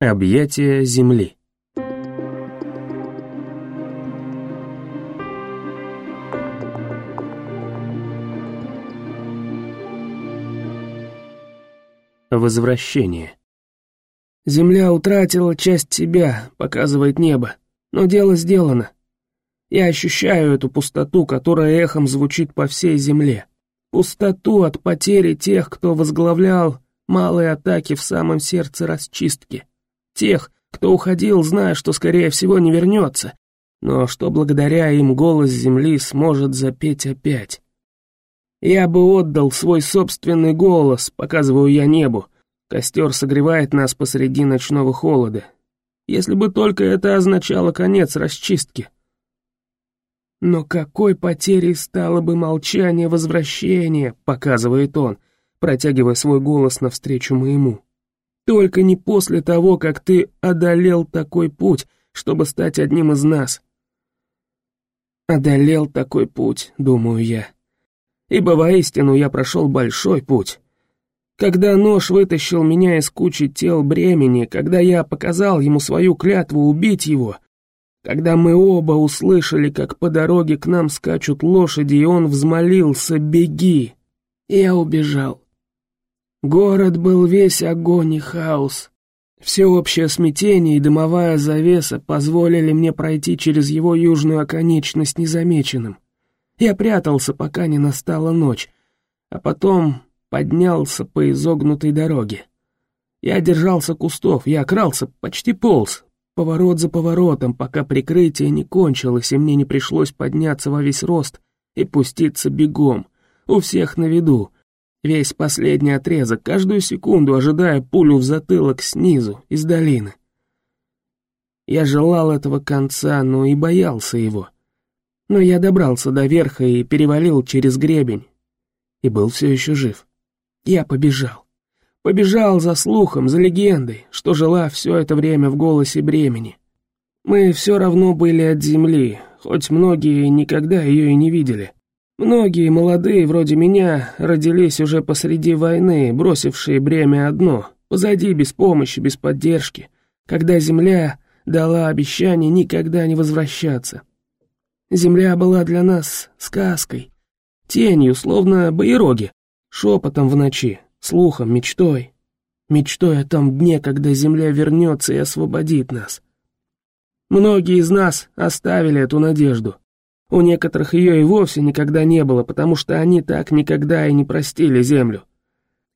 Объятия земли. Возвращение. Земля утратила часть себя, показывает небо, но дело сделано. Я ощущаю эту пустоту, которая эхом звучит по всей земле. Пустоту от потери тех, кто возглавлял малые атаки в самом сердце расчистки. Тех, кто уходил, зная, что, скорее всего, не вернется, но что благодаря им голос земли сможет запеть опять. Я бы отдал свой собственный голос, показываю я небу. Костер согревает нас посреди ночного холода. Если бы только это означало конец расчистки. Но какой потерей стало бы молчание возвращения, показывает он, протягивая свой голос навстречу моему. Только не после того, как ты одолел такой путь, чтобы стать одним из нас. Одолел такой путь, думаю я. Ибо воистину я прошел большой путь. Когда нож вытащил меня из кучи тел бремени, когда я показал ему свою клятву убить его, когда мы оба услышали, как по дороге к нам скачут лошади, и он взмолился «Беги!», я убежал. Город был весь огонь и хаос. Всеобщее смятение и дымовая завеса позволили мне пройти через его южную оконечность незамеченным. Я прятался, пока не настала ночь, а потом поднялся по изогнутой дороге. Я держался кустов, я крался, почти полз, поворот за поворотом, пока прикрытие не кончилось, и мне не пришлось подняться во весь рост и пуститься бегом, у всех на виду, Весь последний отрезок, каждую секунду ожидая пулю в затылок снизу, из долины. Я желал этого конца, но и боялся его. Но я добрался до верха и перевалил через гребень. И был все еще жив. Я побежал. Побежал за слухом, за легендой, что жила все это время в голосе бремени. Мы все равно были от земли, хоть многие никогда ее и не видели. Многие молодые, вроде меня, родились уже посреди войны, бросившие бремя одно, позади, без помощи, без поддержки, когда земля дала обещание никогда не возвращаться. Земля была для нас сказкой, тенью, словно боероги, шепотом в ночи, слухом, мечтой. Мечтой о том дне, когда земля вернется и освободит нас. Многие из нас оставили эту надежду, у некоторых ее и вовсе никогда не было, потому что они так никогда и не простили землю.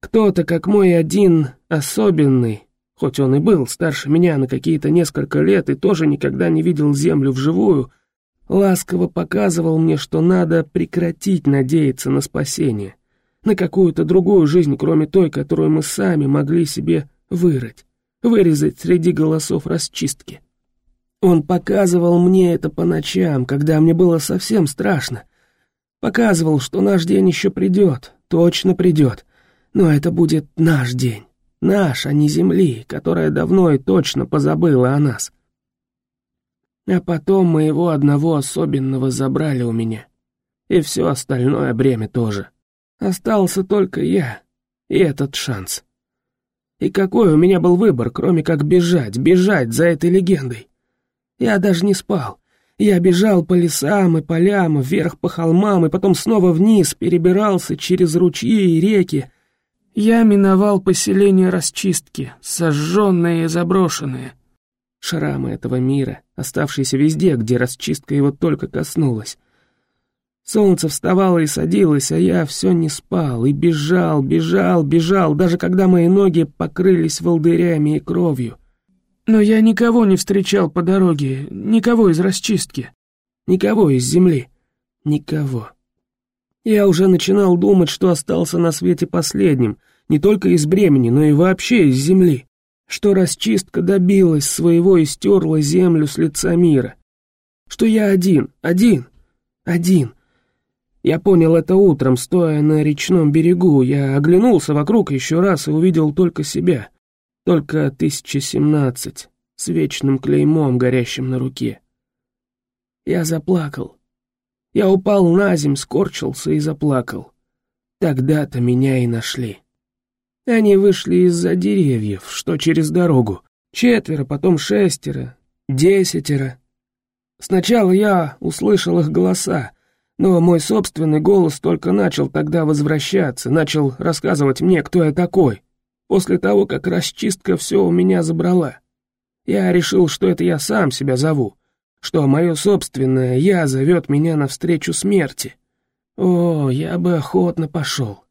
Кто-то, как мой один, особенный, хоть он и был старше меня на какие-то несколько лет и тоже никогда не видел землю вживую, ласково показывал мне, что надо прекратить надеяться на спасение, на какую-то другую жизнь, кроме той, которую мы сами могли себе вырыть, вырезать среди голосов расчистки. Он показывал мне это по ночам, когда мне было совсем страшно. Показывал, что наш день еще придет, точно придет. Но это будет наш день. Наш, а не земли, которая давно и точно позабыла о нас. А потом моего одного особенного забрали у меня. И все остальное бремя тоже. Остался только я и этот шанс. И какой у меня был выбор, кроме как бежать, бежать за этой легендой? Я даже не спал. Я бежал по лесам и полям, вверх по холмам, и потом снова вниз, перебирался через ручьи и реки. Я миновал поселения расчистки, сожженные и заброшенные. Шрамы этого мира, оставшиеся везде, где расчистка его только коснулась. Солнце вставало и садилось, а я все не спал, и бежал, бежал, бежал, даже когда мои ноги покрылись волдырями и кровью. Но я никого не встречал по дороге, никого из расчистки, никого из земли, никого. Я уже начинал думать, что остался на свете последним, не только из бремени, но и вообще из земли, что расчистка добилась своего и стерла землю с лица мира, что я один, один, один. Я понял это утром, стоя на речном берегу, я оглянулся вокруг еще раз и увидел только себя — только 1017 с вечным клеймом, горящим на руке. Я заплакал. Я упал на земь, скорчился и заплакал. Тогда-то меня и нашли. Они вышли из-за деревьев, что через дорогу, Четверо, потом шестеро, десятеро. Сначала я услышал их голоса, но мой собственный голос только начал тогда возвращаться, начал рассказывать мне, кто я такой, после того, как расчистка все у меня забрала. Я решил, что это я сам себя зову, что мое собственное «я» зовет меня навстречу смерти. О, я бы охотно пошел.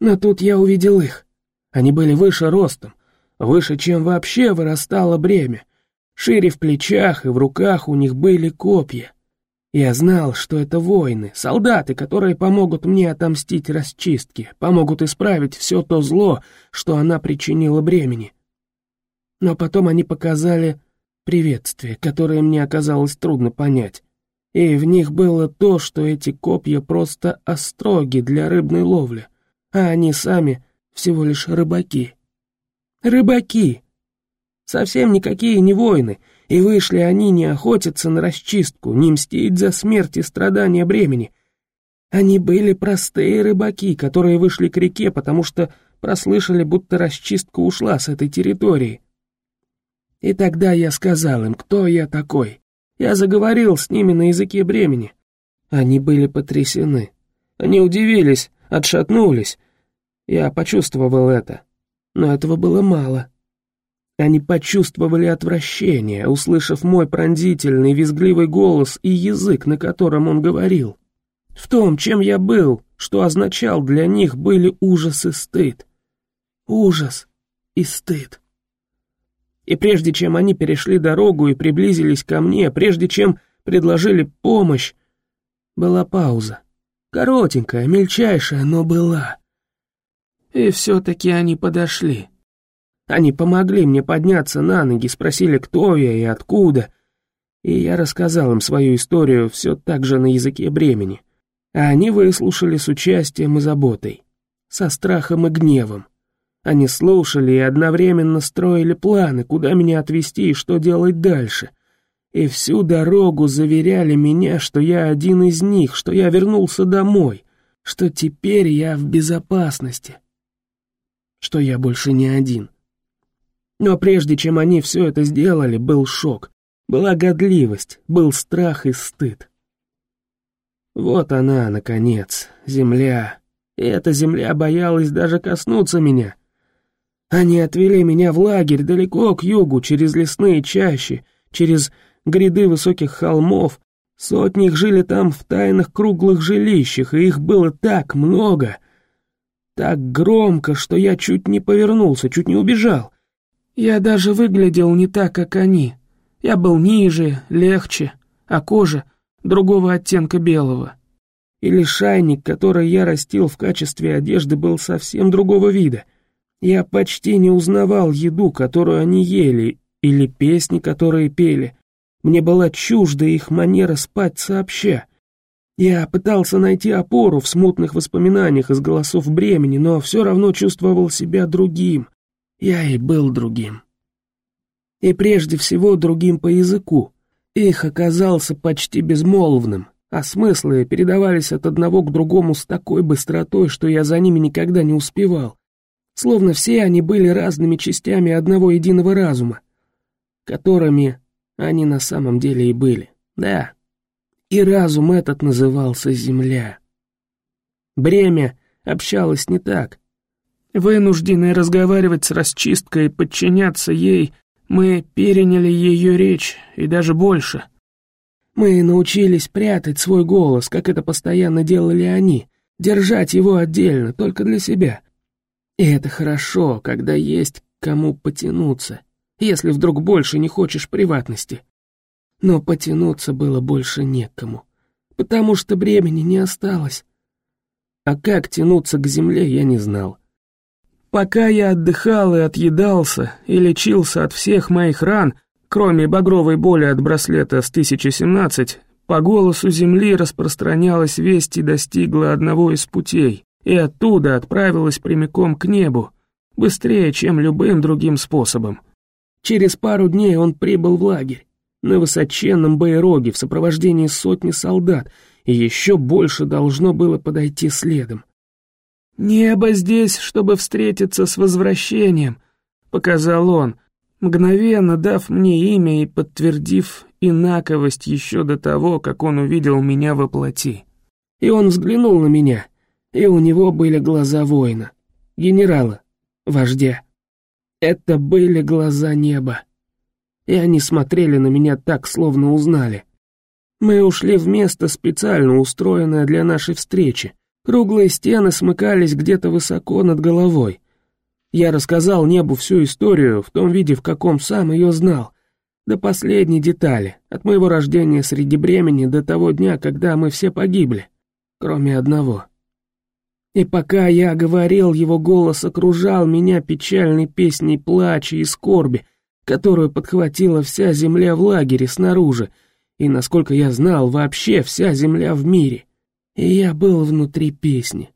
Но тут я увидел их. Они были выше ростом, выше, чем вообще вырастало бремя. Шире в плечах и в руках у них были копья. Я знал, что это воины, солдаты, которые помогут мне отомстить расчистке, помогут исправить все то зло, что она причинила бремени. Но потом они показали приветствие, которое мне оказалось трудно понять. И в них было то, что эти копья просто остроги для рыбной ловли, а они сами всего лишь рыбаки. Рыбаки! Совсем никакие не воины, и вышли они не охотиться на расчистку, не мстить за смерть и страдания бремени. Они были простые рыбаки, которые вышли к реке, потому что прослышали, будто расчистка ушла с этой территории. И тогда я сказал им, кто я такой. Я заговорил с ними на языке бремени. Они были потрясены. Они удивились, отшатнулись. Я почувствовал это. Но этого было мало. Они почувствовали отвращение, услышав мой пронзительный, визгливый голос и язык, на котором он говорил. В том, чем я был, что означал для них, были ужас и стыд. Ужас и стыд. И прежде чем они перешли дорогу и приблизились ко мне, прежде чем предложили помощь, была пауза. Коротенькая, мельчайшая, но была. И все-таки они подошли. Они помогли мне подняться на ноги, спросили, кто я и откуда. И я рассказал им свою историю все так же на языке бремени. А они выслушали с участием и заботой, со страхом и гневом. Они слушали и одновременно строили планы, куда меня отвезти и что делать дальше. И всю дорогу заверяли меня, что я один из них, что я вернулся домой, что теперь я в безопасности, что я больше не один. Но прежде чем они все это сделали, был шок, была годливость, был страх и стыд. Вот она, наконец, земля. И эта земля боялась даже коснуться меня. Они отвели меня в лагерь далеко к югу, через лесные чащи, через гряды высоких холмов. Сотни их жили там в тайных круглых жилищах, и их было так много. Так громко, что я чуть не повернулся, чуть не убежал. Я даже выглядел не так, как они. Я был ниже, легче, а кожа другого оттенка белого. И лишайник, который я растил в качестве одежды, был совсем другого вида. Я почти не узнавал еду, которую они ели, или песни, которые пели. Мне была чужда их манера спать сообща. Я пытался найти опору в смутных воспоминаниях из голосов бремени, но все равно чувствовал себя другим, я и был другим. И прежде всего другим по языку. Их оказался почти безмолвным, а смыслы передавались от одного к другому с такой быстротой, что я за ними никогда не успевал. Словно все они были разными частями одного единого разума, которыми они на самом деле и были. Да, и разум этот назывался Земля. Бремя общалось не так, Вынужденные разговаривать с расчисткой и подчиняться ей, мы переняли ее речь и даже больше. Мы научились прятать свой голос, как это постоянно делали они, держать его отдельно, только для себя. И это хорошо, когда есть кому потянуться, если вдруг больше не хочешь приватности. Но потянуться было больше некому, потому что бремени не осталось. А как тянуться к земле, я не знал. Пока я отдыхал и отъедался, и лечился от всех моих ран, кроме багровой боли от браслета с 1017, по голосу земли распространялась весть и достигла одного из путей, и оттуда отправилась прямиком к небу, быстрее, чем любым другим способом. Через пару дней он прибыл в лагерь, на высоченном байроге в сопровождении сотни солдат, и еще больше должно было подойти следом. «Небо здесь, чтобы встретиться с возвращением», — показал он. мгновенно дав мне имя и подтвердив инаковость еще до того, как он увидел меня во плоти. И он взглянул на меня, и у него были глаза воина, генерала, вождя. Это были глаза неба. И они смотрели на меня так, словно узнали. Мы ушли в место, специально устроенное для нашей встречи. Круглые стены смыкались где-то высоко над головой. Я рассказал небу всю историю в том виде, в каком сам ее знал. До последней детали, от моего рождения среди бремени до того дня, когда мы все погибли. Кроме одного. И пока я говорил, его голос окружал меня печальной песней плача и скорби, которую подхватила вся земля в лагере снаружи, и, насколько я знал, вообще вся земля в мире. И я был внутри песни.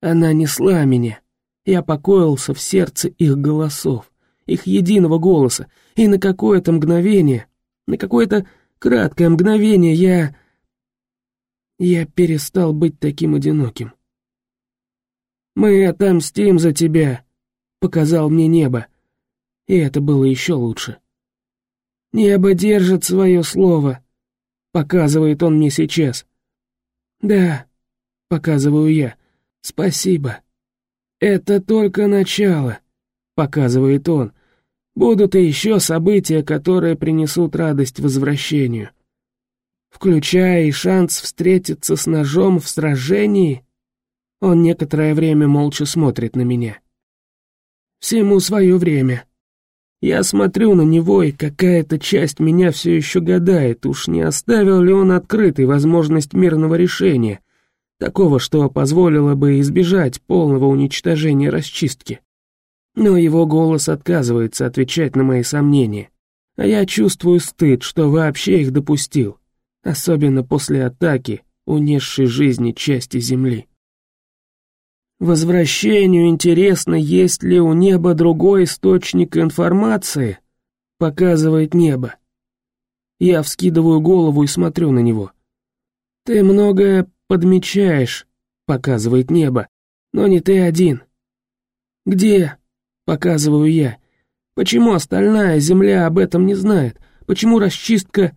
Она несла меня. Я покоился в сердце их голосов, их единого голоса, и на какое-то мгновение, на какое-то краткое мгновение я... Я перестал быть таким одиноким. «Мы отомстим за тебя», — показал мне небо. И это было еще лучше. «Небо держит свое слово», — показывает он мне сейчас. «Да», — показываю я, — «спасибо». «Это только начало», — показывает он. «Будут и еще события, которые принесут радость возвращению. Включая и шанс встретиться с ножом в сражении». Он некоторое время молча смотрит на меня. «Всему свое время». Я смотрю на него, и какая-то часть меня все еще гадает, уж не оставил ли он открытой возможность мирного решения, такого, что позволило бы избежать полного уничтожения расчистки. Но его голос отказывается отвечать на мои сомнения, а я чувствую стыд, что вообще их допустил, особенно после атаки, унесшей жизни части Земли. Возвращению интересно, есть ли у неба другой источник информации, показывает небо. Я вскидываю голову и смотрю на него. Ты многое подмечаешь, показывает небо, но не ты один. Где? Показываю я. Почему остальная земля об этом не знает? Почему расчистка...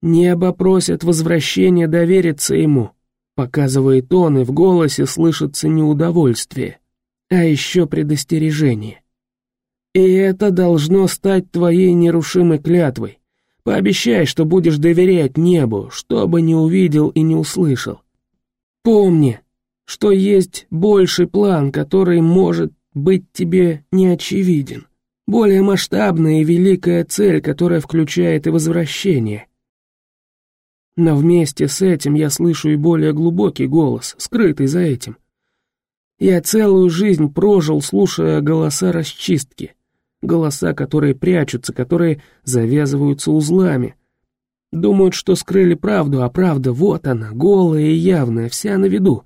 Небо просит возвращения довериться ему показывает он, и в голосе слышится неудовольствие, а еще предостережение. И это должно стать твоей нерушимой клятвой. Пообещай, что будешь доверять небу, что бы ни увидел и не услышал. Помни, что есть больший план, который может быть тебе не очевиден. Более масштабная и великая цель, которая включает и возвращение, но вместе с этим я слышу и более глубокий голос, скрытый за этим. Я целую жизнь прожил, слушая голоса расчистки. Голоса, которые прячутся, которые завязываются узлами. Думают, что скрыли правду, а правда вот она, голая и явная, вся на виду.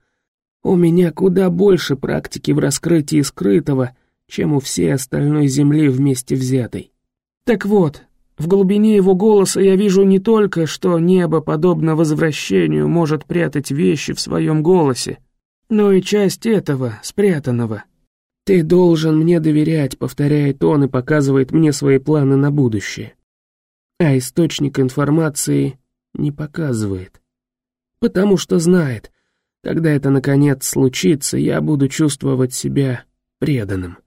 У меня куда больше практики в раскрытии скрытого, чем у всей остальной земли вместе взятой. Так вот, в глубине его голоса я вижу не только, что небо, подобно возвращению, может прятать вещи в своем голосе, но и часть этого, спрятанного. «Ты должен мне доверять», — повторяет он и показывает мне свои планы на будущее. А источник информации не показывает. Потому что знает, когда это наконец случится, я буду чувствовать себя преданным.